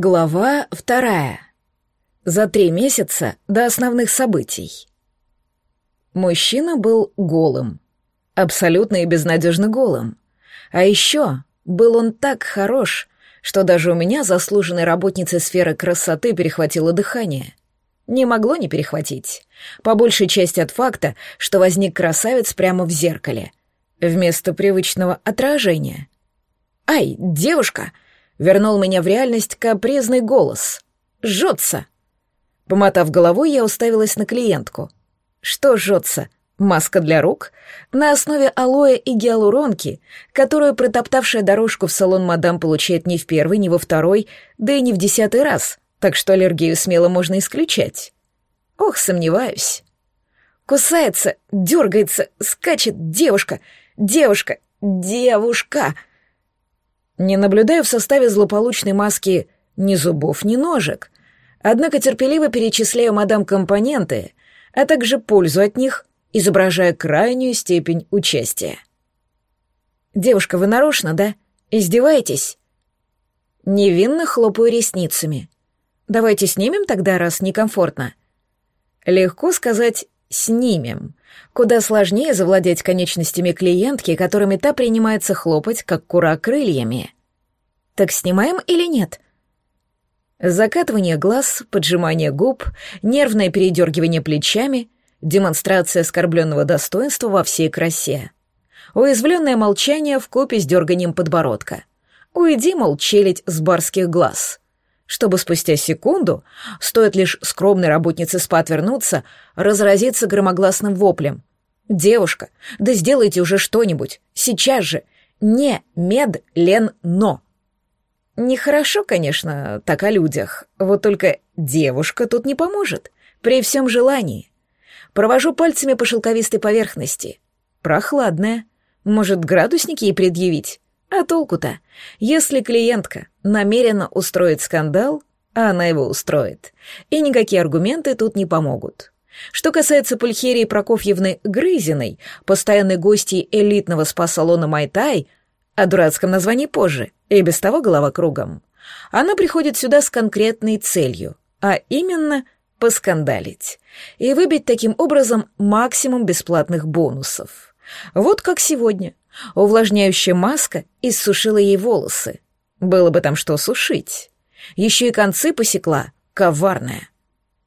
Глава вторая. За три месяца до основных событий. Мужчина был голым. Абсолютно и безнадежно голым. А еще был он так хорош, что даже у меня, заслуженной работницы сферы красоты, перехватило дыхание. Не могло не перехватить. По большей части от факта, что возник красавец прямо в зеркале. Вместо привычного отражения. «Ай, девушка!» Вернул меня в реальность капризный голос. «Жжется!» Помотав головой, я уставилась на клиентку. «Что жжется?» Маска для рук на основе алоэ и гиалуронки, которую протоптавшая дорожку в салон мадам получает не в первый, не во второй, да и не в десятый раз, так что аллергию смело можно исключать. Ох, сомневаюсь. Кусается, дергается, скачет девушка, девушка, девушка. Не наблюдаю в составе злополучной маски ни зубов, ни ножек. Однако терпеливо перечисляю мадам компоненты, а также пользу от них, изображая крайнюю степень участия. «Девушка, вы нарочно, да? Издеваетесь?» Невинно хлопаю ресницами. «Давайте снимем тогда, раз некомфортно». Легко сказать «снимем». Куда сложнее завладеть конечностями клиентки, которыми та принимается хлопать, как кура крыльями. Так снимаем или нет? Закатывание глаз, поджимание губ, нервное передергивание плечами, демонстрация оскорбленного достоинства во всей красе. Уязвленное молчание в купе с дерганием подбородка. Уйди, мол, челядь с барских глаз — чтобы спустя секунду, стоит лишь скромной работнице спа отвернуться, разразиться громогласным воплем. «Девушка, да сделайте уже что-нибудь, сейчас же, не медленно!» Нехорошо, конечно, так о людях, вот только девушка тут не поможет, при всем желании. Провожу пальцами по шелковистой поверхности. Прохладная. Может, градусники ей предъявить? А толку-то? Если клиентка намеренно устроит скандал, а она его устроит, и никакие аргументы тут не помогут. Что касается Пульхерии Прокофьевны Грызиной, постоянной гости элитного спа-салона «Майтай», о дурацком названии позже, и без того голова кругом, она приходит сюда с конкретной целью, а именно поскандалить и выбить таким образом максимум бесплатных бонусов. Вот как сегодня — Увлажняющая маска иссушила ей волосы. Было бы там что сушить. Еще и концы посекла, коварная.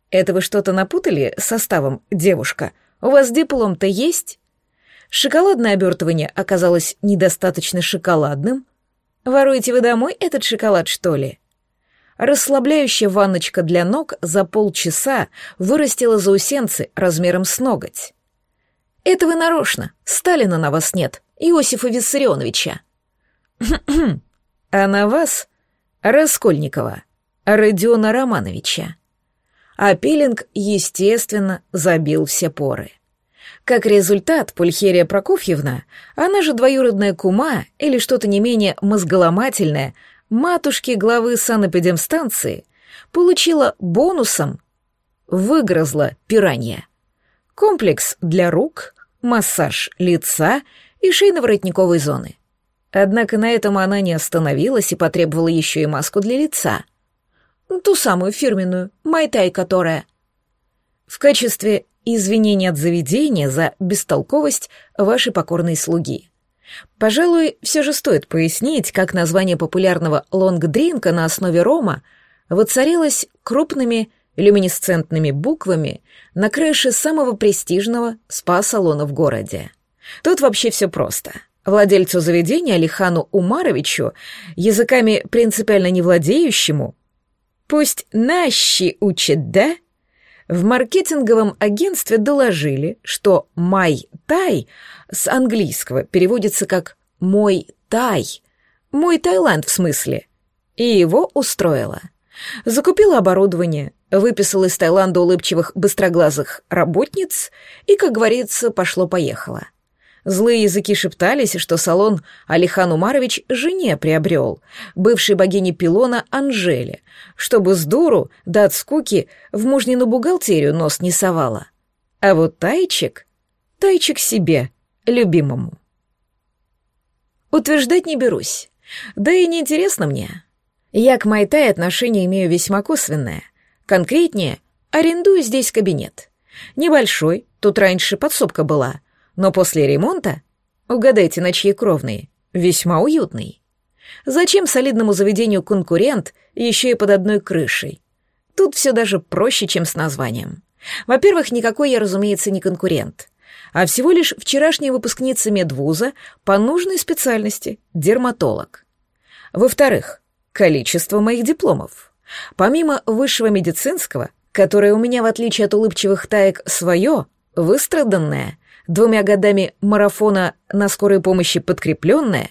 Это вы что-то напутали составом, девушка? У вас диплом-то есть? Шоколадное обертывание оказалось недостаточно шоколадным. Воруете вы домой этот шоколад, что ли? Расслабляющая ванночка для ног за полчаса вырастила заусенцы размером с ноготь. Это вы нарочно, Сталина на вас нет, Иосифа Виссарионовича. а на вас Раскольникова, Родиона Романовича. А пилинг, естественно, забил все поры. Как результат, Пульхерия Прокофьевна, она же двоюродная кума или что-то не менее мозголомательное, матушки главы санэпидемстанции, получила бонусом выгрызла пиранья. Комплекс для рук, массаж лица и шейно-воротниковой зоны. Однако на этом она не остановилась и потребовала еще и маску для лица. Ту самую фирменную, майтай которая. В качестве извинения от заведения за бестолковость вашей покорной слуги. Пожалуй, все же стоит пояснить, как название популярного лонг-дринка на основе рома воцарилось крупными люминесцентными буквами на крыше самого престижного спа-салона в городе. Тут вообще все просто. Владельцу заведения Алихану Умаровичу, языками принципиально не владеющему, пусть нащи учит, да? В маркетинговом агентстве доложили, что «май тай» с английского переводится как «мой тай», «мой Таиланд» в смысле, и его устроило. Закупила оборудование, выписал из Таиланда улыбчивых быстроглазых работниц и, как говорится, пошло-поехало. Злые языки шептались, что салон Алихан Умарович жене приобрел, бывшей богине пилона Анжеле, чтобы с дуру, да от скуки, в мужнину бухгалтерию нос не совала. А вот Тайчик, Тайчик себе, любимому. Утверждать не берусь, да и неинтересно мне. Я к Майтай отношение имею весьма косвенное. Конкретнее, арендую здесь кабинет. Небольшой, тут раньше подсобка была, но после ремонта, угадайте, на чьи кровные, весьма уютный. Зачем солидному заведению конкурент еще и под одной крышей? Тут все даже проще, чем с названием. Во-первых, никакой я, разумеется, не конкурент, а всего лишь вчерашняя выпускница медвуза по нужной специальности — дерматолог. Во-вторых, количество моих дипломов. Помимо высшего медицинского, которое у меня, в отличие от улыбчивых таек, свое, выстраданное, двумя годами марафона на скорой помощи подкрепленное,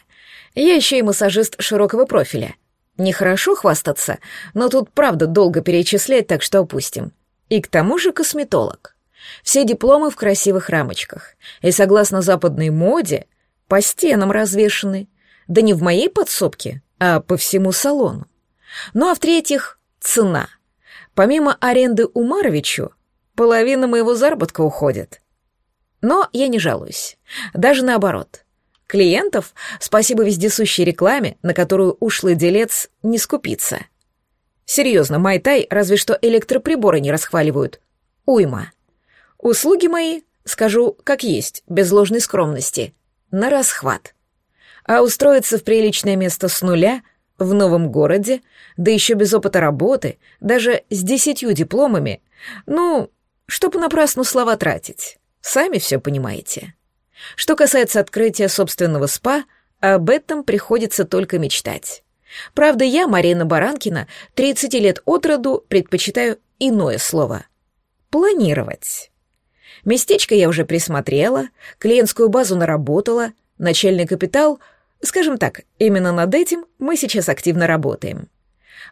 я еще и массажист широкого профиля. Нехорошо хвастаться, но тут правда долго перечислять, так что опустим. И к тому же косметолог. Все дипломы в красивых рамочках. И согласно западной моде, по стенам развешаны. Да не в моей подсобке, а по всему салону. Ну а в-третьих, цена. Помимо аренды Умаровичу, половина моего заработка уходит. Но я не жалуюсь. Даже наоборот. Клиентов, спасибо вездесущей рекламе, на которую ушлый делец не скупится. Серьезно, Майтай разве что электроприборы не расхваливают. Уйма. Услуги мои, скажу как есть, без ложной скромности, на расхват. А устроиться в приличное место с нуля, в новом городе, да еще без опыта работы, даже с десятью дипломами, ну, чтоб напрасну слова тратить. Сами все понимаете. Что касается открытия собственного СПА, об этом приходится только мечтать. Правда, я, Марина Баранкина, 30 лет от роду предпочитаю иное слово. Планировать. Местечко я уже присмотрела, клиентскую базу наработала, начальный капитал, скажем так, именно над этим мы сейчас активно работаем.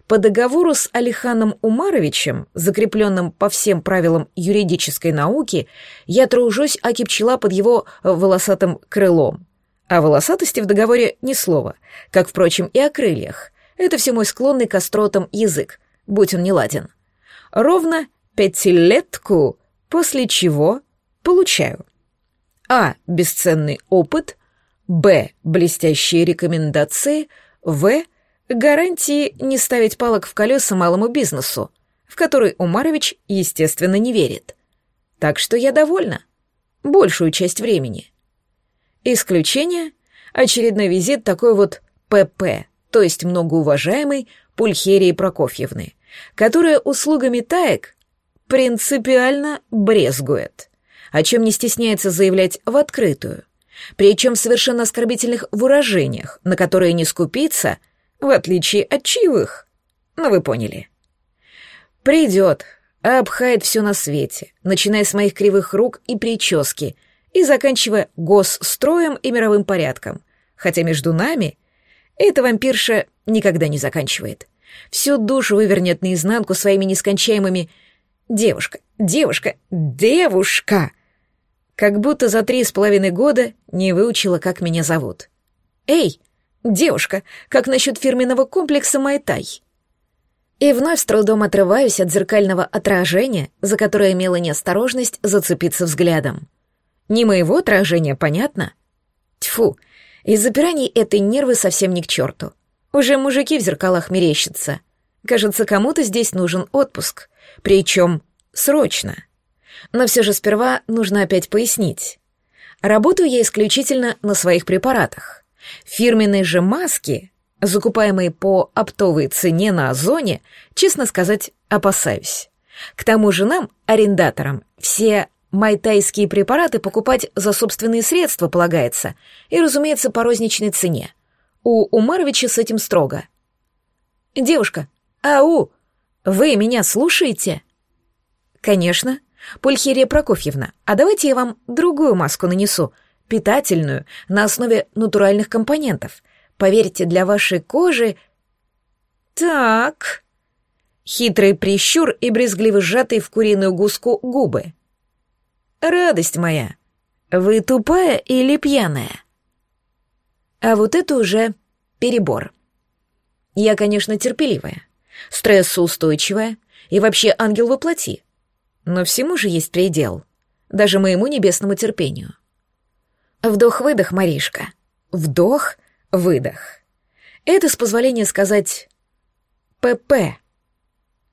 По договору с Алиханом Умаровичем, закрепленным по всем правилам юридической науки, я тружусь аки пчела под его волосатым крылом. О волосатости в договоре ни слова, как, впрочем, и о крыльях. Это все мой склонный к остротам язык, будь он неладен. Ровно пятилетку, после чего получаю. А. Бесценный опыт. Б. Блестящие рекомендации. В гарантии не ставить палок в колеса малому бизнесу, в который Умарович, естественно, не верит. Так что я довольна. Большую часть времени. Исключение — очередной визит такой вот ПП, то есть многоуважаемой Пульхерии Прокофьевны, которая услугами таек принципиально брезгует, о чем не стесняется заявлять в открытую, причем в совершенно оскорбительных выражениях, на которые не скупиться — в отличие от чаевых. Ну, вы поняли. Придет, обхает все на свете, начиная с моих кривых рук и прически и заканчивая госстроем и мировым порядком. Хотя между нами эта вампирша никогда не заканчивает. Всю душу вывернет наизнанку своими нескончаемыми «девушка, девушка, девушка!» Как будто за три с половиной года не выучила, как меня зовут. «Эй, «Девушка, как насчет фирменного комплекса Майтай?» И вновь с трудом отрываюсь от зеркального отражения, за которое имела неосторожность зацепиться взглядом. Не моего отражения, понятно? Тьфу, из-за пираний этой нервы совсем не к черту. Уже мужики в зеркалах мерещатся. Кажется, кому-то здесь нужен отпуск. Причем срочно. Но все же сперва нужно опять пояснить. Работаю я исключительно на своих препаратах. Фирменные же маски, закупаемые по оптовой цене на Озоне, честно сказать, опасаюсь. К тому же нам, арендаторам, все майтайские препараты покупать за собственные средства полагается, и, разумеется, по розничной цене. У Умаровича с этим строго. «Девушка, ау, вы меня слушаете?» «Конечно. Пульхерия Прокофьевна, а давайте я вам другую маску нанесу, питательную, на основе натуральных компонентов. Поверьте, для вашей кожи... Так... Хитрый прищур и брезгливо сжатый в куриную гуску губы. Радость моя, вы тупая или пьяная? А вот это уже перебор. Я, конечно, терпеливая, стрессоустойчивая и вообще ангел воплоти. Но всему же есть предел, даже моему небесному терпению. Вдох-выдох, Маришка. Вдох-выдох. Это, с позволения сказать, ПП.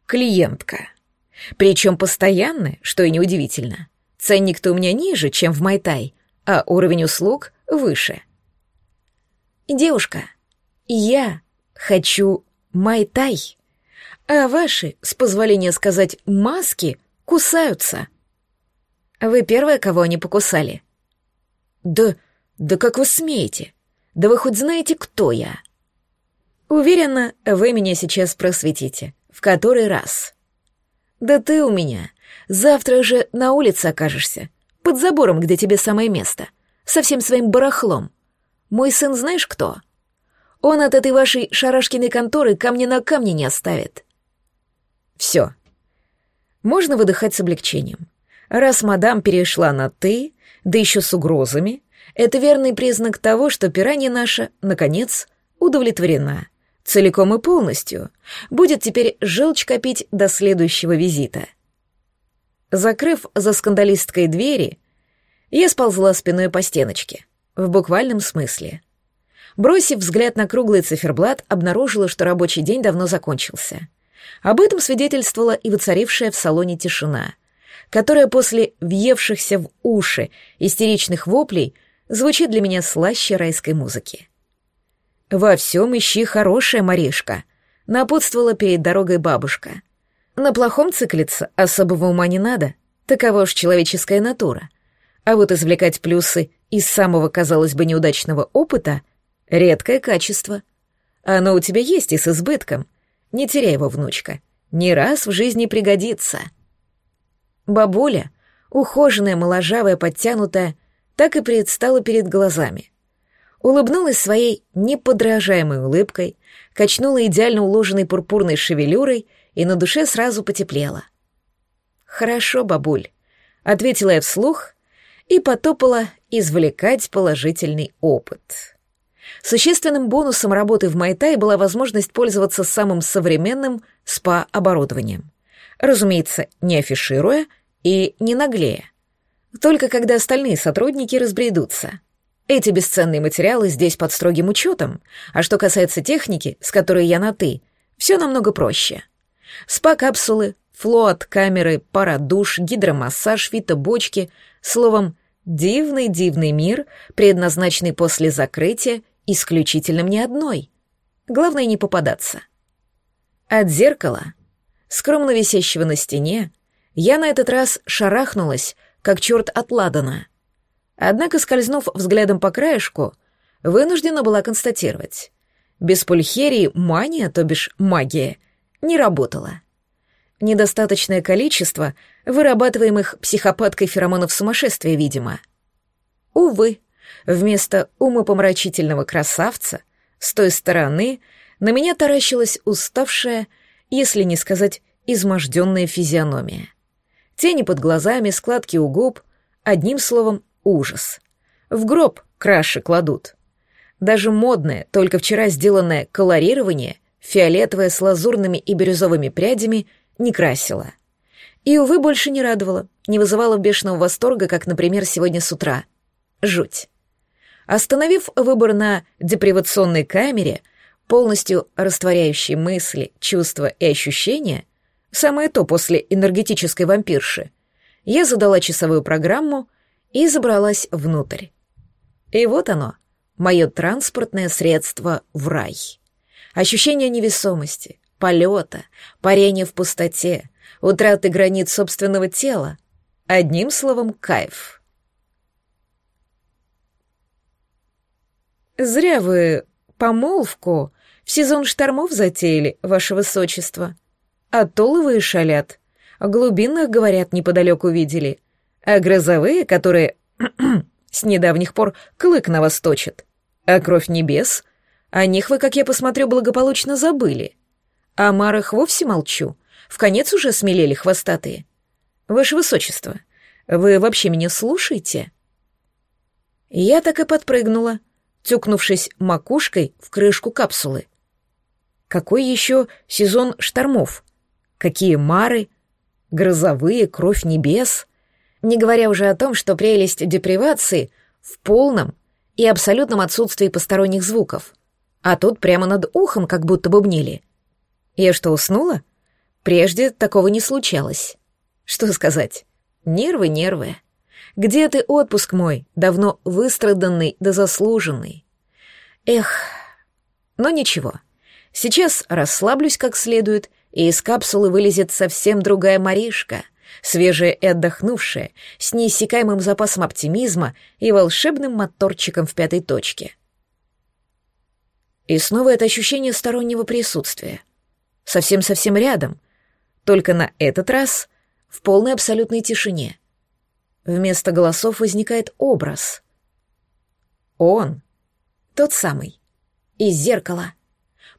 Клиентка. Причем постоянно, что и неудивительно. Ценник-то у меня ниже, чем в Майтай, а уровень услуг выше. Девушка, я хочу Майтай, а ваши, с позволения сказать, маски кусаются. Вы первая, кого они покусали? Да, да как вы смеете? Да вы хоть знаете, кто я? Уверена, вы меня сейчас просветите. В который раз? Да ты у меня. Завтра же на улице окажешься. Под забором, где тебе самое место. Со всем своим барахлом. Мой сын знаешь кто? Он от этой вашей шарашкиной конторы камня на камне не оставит. Все. Можно выдыхать с облегчением. Раз мадам перешла на «ты», да еще с угрозами, это верный признак того, что пиранья наша, наконец, удовлетворена. Целиком и полностью. Будет теперь желчь копить до следующего визита. Закрыв за скандалисткой двери, я сползла спиной по стеночке. В буквальном смысле. Бросив взгляд на круглый циферблат, обнаружила, что рабочий день давно закончился. Об этом свидетельствовала и воцарившая в салоне тишина, которая после въевшихся в уши истеричных воплей звучит для меня слаще райской музыки. «Во всем ищи хорошая, Маришка», — напутствовала перед дорогой бабушка. «На плохом циклиться особого ума не надо, такова уж человеческая натура. А вот извлекать плюсы из самого, казалось бы, неудачного опыта — редкое качество. Оно у тебя есть и с избытком. Не теряй его, внучка. Не раз в жизни пригодится». Бабуля, ухоженная, моложавая, подтянутая, так и предстала перед глазами. Улыбнулась своей неподражаемой улыбкой, качнула идеально уложенной пурпурной шевелюрой и на душе сразу потеплело. «Хорошо, бабуль», — ответила я вслух и потопала извлекать положительный опыт. Существенным бонусом работы в Майтай была возможность пользоваться самым современным СПА-оборудованием. Разумеется, не афишируя и не наглея. Только когда остальные сотрудники разбредутся. Эти бесценные материалы здесь под строгим учетом, а что касается техники, с которой я на «ты», все намного проще. СПА-капсулы, флоат, камеры, пара душ, гидромассаж, фитобочки, словом, дивный-дивный мир, предназначенный после закрытия исключительно мне одной. Главное не попадаться. От зеркала, скромно висящего на стене, я на этот раз шарахнулась, как черт от ладана. Однако, скользнув взглядом по краешку, вынуждена была констатировать. Без пульхерии мания, то бишь магия, не работала. Недостаточное количество вырабатываемых психопаткой феромонов сумасшествия, видимо. Увы, вместо умопомрачительного красавца с той стороны на меня таращилась уставшая, если не сказать изможденная физиономия. Тени под глазами, складки у губ, одним словом, ужас. В гроб краши кладут. Даже модное, только вчера сделанное колорирование, фиолетовое с лазурными и бирюзовыми прядями, не красило. И, увы, больше не радовало, не вызывало бешеного восторга, как, например, сегодня с утра. Жуть. Остановив выбор на депривационной камере, полностью растворяющей мысли, чувства и ощущения, самое то после энергетической вампирши, я задала часовую программу и забралась внутрь. И вот оно, мое транспортное средство в рай. Ощущение невесомости, полета, парения в пустоте, утраты границ собственного тела. Одним словом, кайф. «Зря вы помолвку в сезон штормов затеяли, ваше высочество. А толовые шалят, о глубинах, говорят, неподалеку видели а грозовые, которые с недавних пор клык на вас точат, а кровь небес, о них вы, как я посмотрю, благополучно забыли. О марах вовсе молчу, в конец уже смелели хвостатые. Ваше Высочество, вы вообще меня слушаете?» Я так и подпрыгнула, тюкнувшись макушкой в крышку капсулы. Какой еще сезон штормов? Какие мары? Грозовые, кровь небес — не говоря уже о том, что прелесть депривации в полном и абсолютном отсутствии посторонних звуков. А тут прямо над ухом как будто бубнили. Я что, уснула? Прежде такого не случалось. Что сказать? Нервы, нервы. Где ты отпуск мой, давно выстраданный да заслуженный? Эх, но ничего. Сейчас расслаблюсь как следует, и из капсулы вылезет совсем другая Маришка, свежая и отдохнувшая, с неиссякаемым запасом оптимизма и волшебным моторчиком в пятой точке. И снова это ощущение стороннего присутствия. Совсем-совсем рядом, только на этот раз в полной абсолютной тишине. Вместо голосов возникает образ. Он, тот самый, из зеркала.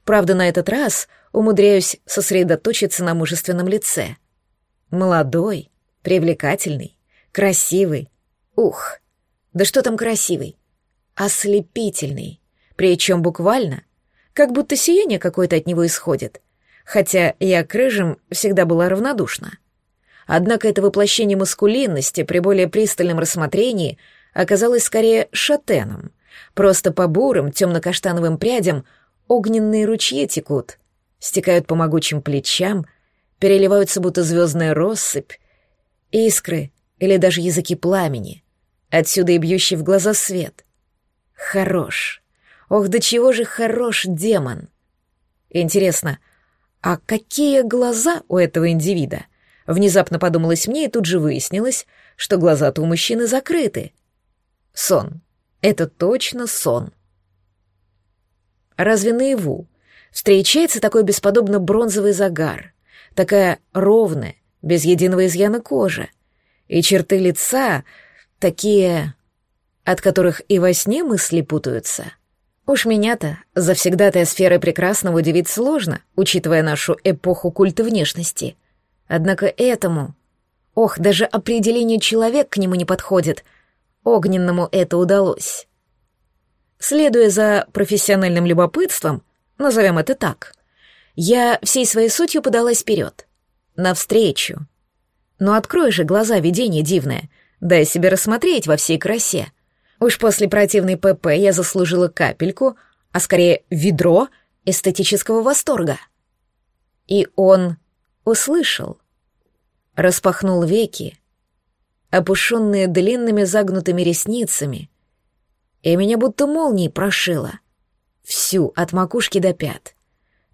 Правда, на этот раз умудряюсь сосредоточиться на мужественном лице. Молодой, привлекательный, красивый. Ух, да что там красивый? Ослепительный. Причем буквально, как будто сияние какое-то от него исходит. Хотя я к рыжим всегда была равнодушна. Однако это воплощение маскулинности при более пристальном рассмотрении оказалось скорее шатеном. Просто по бурым темно-каштановым прядям огненные ручьи текут, стекают по могучим плечам, переливаются будто звездная россыпь, искры или даже языки пламени, отсюда и бьющий в глаза свет. Хорош. Ох, до чего же хорош демон. Интересно, а какие глаза у этого индивида? Внезапно подумалось мне, и тут же выяснилось, что глаза-то у мужчины закрыты. Сон. Это точно сон. Разве наяву встречается такой бесподобно бронзовый загар, такая ровная, без единого изъяна кожа, и черты лица такие, от которых и во сне мысли путаются? Уж меня-то завсегдатая сферы прекрасного удивить сложно, учитывая нашу эпоху культа внешности. Однако этому... Ох, даже определение «человек» к нему не подходит. Огненному это удалось. Следуя за профессиональным любопытством, назовем это так, я всей своей сутью подалась вперед, навстречу. Но открой же глаза, видение дивное, дай себе рассмотреть во всей красе. Уж после противной ПП я заслужила капельку, а скорее ведро эстетического восторга. И он услышал. Распахнул веки, опушенные длинными загнутыми ресницами, и меня будто молнией прошило. Всю, от макушки до пят.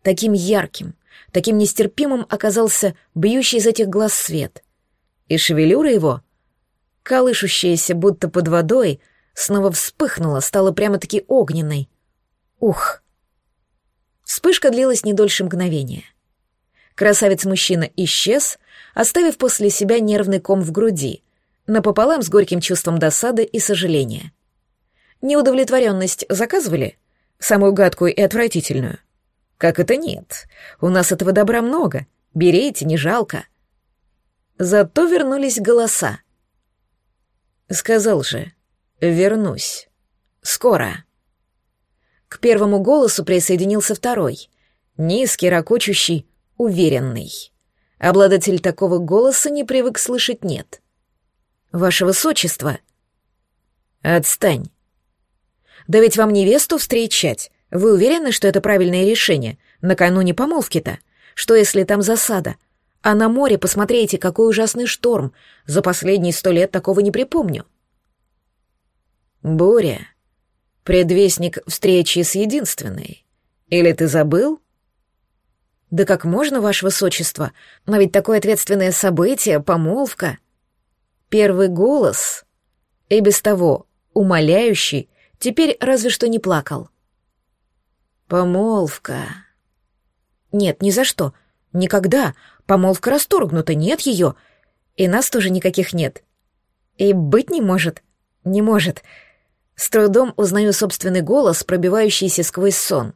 Таким ярким, таким нестерпимым оказался бьющий из этих глаз свет. И шевелюра его, колышущаяся будто под водой, снова вспыхнула, стала прямо-таки огненной. Ух! Вспышка длилась не дольше мгновения. Красавец-мужчина исчез, оставив после себя нервный ком в груди, напополам с горьким чувством досады и сожаления. Неудовлетворенность заказывали? Самую гадкую и отвратительную? Как это нет? У нас этого добра много. Берите, не жалко. Зато вернулись голоса. Сказал же, вернусь. Скоро. К первому голосу присоединился второй. Низкий, ракочущий, уверенный. Обладатель такого голоса не привык слышать «нет». «Ваше высочество!» «Отстань!» Да ведь вам невесту встречать. Вы уверены, что это правильное решение? Накануне помолвки-то. Что если там засада? А на море посмотрите, какой ужасный шторм. За последние сто лет такого не припомню. Буря. Предвестник встречи с единственной. Или ты забыл? Да как можно, ваше высочество? Но ведь такое ответственное событие, помолвка. Первый голос, и без того умоляющий, Теперь разве что не плакал. Помолвка. Нет, ни за что. Никогда. Помолвка расторгнута, нет ее. И нас тоже никаких нет. И быть не может. Не может. С трудом узнаю собственный голос, пробивающийся сквозь сон.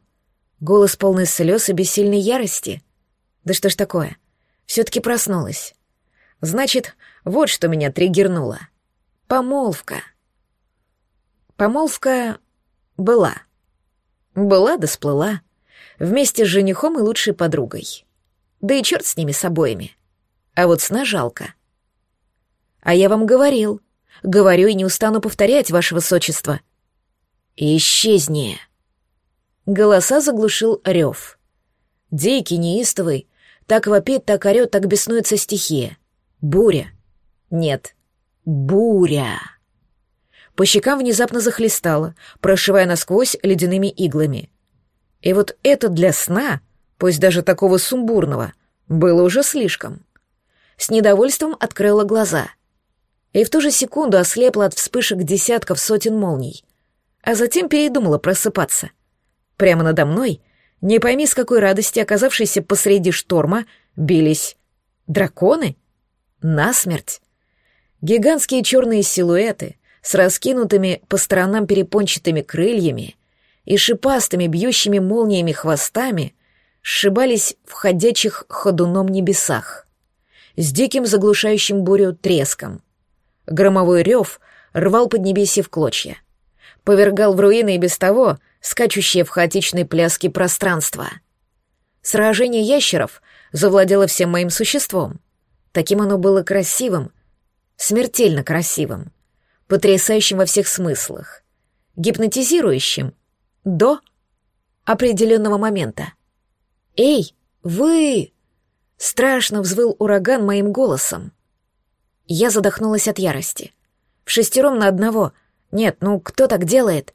Голос полный слез и бессильной ярости. Да что ж такое? Все-таки проснулась. Значит, вот что меня триггернуло. Помолвка. Помолвка была. Была да сплыла. Вместе с женихом и лучшей подругой. Да и черт с ними с обоими. А вот сна жалко. А я вам говорил. Говорю и не устану повторять, ваше высочество. Исчезни. Голоса заглушил рев. Дикий, неистовый. Так вопит, так орет, так беснуется стихия. Буря. Нет. Буря. По щекам внезапно захлестало, прошивая насквозь ледяными иглами. И вот это для сна, пусть даже такого сумбурного, было уже слишком. С недовольством открыла глаза. И в ту же секунду ослепла от вспышек десятков сотен молний. А затем передумала просыпаться. Прямо надо мной, не пойми с какой радости, оказавшиеся посреди шторма, бились драконы? Насмерть. Гигантские черные силуэты с раскинутыми по сторонам перепончатыми крыльями и шипастыми бьющими молниями хвостами сшибались в ходячих ходуном небесах. С диким заглушающим бурю треском. Громовой рев рвал поднебесье в клочья. Повергал в руины и без того скачущее в хаотичной пляске пространство. Сражение ящеров завладело всем моим существом. Таким оно было красивым, смертельно красивым, потрясающим во всех смыслах, гипнотизирующим до определенного момента. «Эй, вы!» Страшно взвыл ураган моим голосом. Я задохнулась от ярости. В шестером на одного. Нет, ну кто так делает?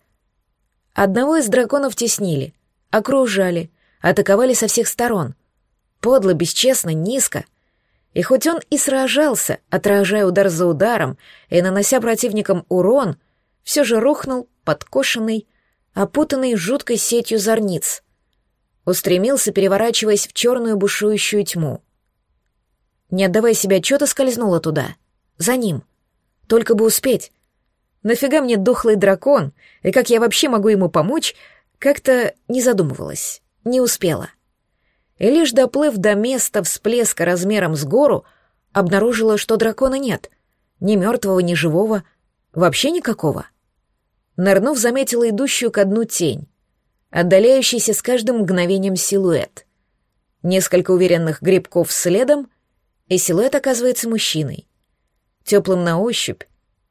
Одного из драконов теснили, окружали, атаковали со всех сторон. Подло, бесчестно, низко. И хоть он и сражался, отражая удар за ударом и нанося противникам урон, все же рухнул, подкошенный, опутанный жуткой сетью зорниц. Устремился, переворачиваясь в черную бушующую тьму. Не отдавая себе отчета, скользнула туда. За ним. Только бы успеть. Нафига мне дохлый дракон, и как я вообще могу ему помочь, как-то не задумывалась, не успела. И лишь доплыв до места всплеска размером с гору, обнаружила, что дракона нет. Ни мертвого, ни живого, вообще никакого. Нырнув, заметила идущую ко дну тень, отдаляющийся с каждым мгновением силуэт. Несколько уверенных грибков следом, и силуэт оказывается мужчиной. Теплым на ощупь,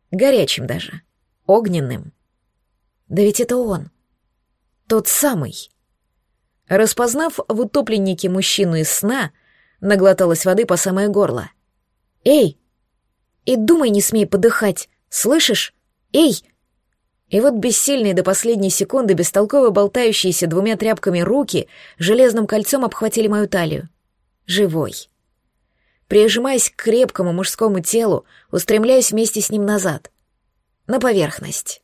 горячим даже, огненным. Да ведь это он, тот самый. Распознав в утопленнике мужчину из сна, наглоталась воды по самое горло. «Эй! И думай не смей подыхать, слышишь? Эй!» И вот бессильные до последней секунды бестолково болтающиеся двумя тряпками руки железным кольцом обхватили мою талию. Живой прижимаясь к крепкому мужскому телу, устремляясь вместе с ним назад, на поверхность.